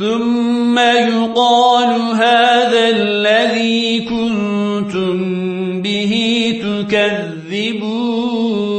ثم يقال هذا الذي كنتم به تكذبون.